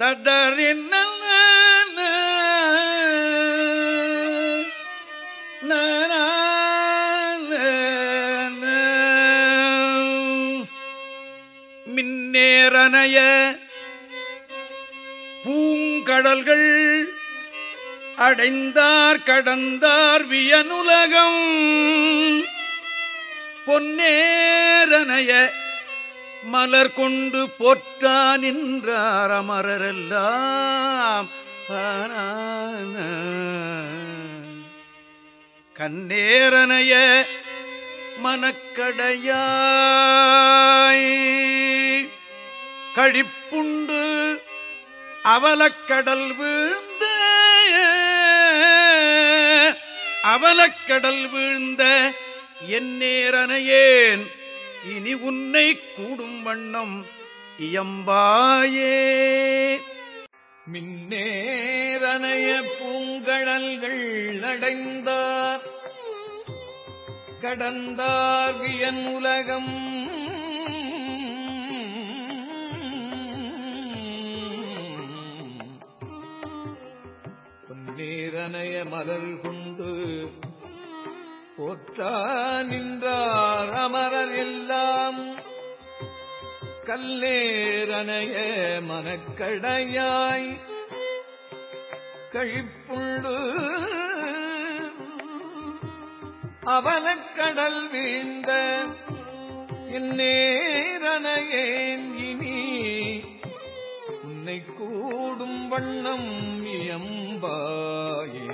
தடறின் மின்னேரனைய பூங்கடல்கள் அடைந்தார் கடந்தார் வியனுலகம். பொன்னேரனைய மலர் கொண்டு போற்றா நின்றார் அமரரெல்லாம். கண்ணேரனைய மனக்கடையாய் கழிப்புண்டு அவலக்கடல் வீழ்ந்த. அவலக்கடல் வீழ்ந்த என் நேரனையேன் இனி உன்னை கூடும் வண்ணம் இயம்பாயே. மின்னேரணைய பூங்கழல்கள் அடைந்தார் கடந்தார் வியன் உலகம். நேரணைய மலர் கொண்டு போற்றா நின்றார் அமரர் கல்லேரனைய மனக்கடையாய் கழிப்புண்டு. அவலக்கடல் வீழ்ந்த இந்நேரனையேன் இனி உன்னை கூடும் வண்ணம் இயம்பாயே.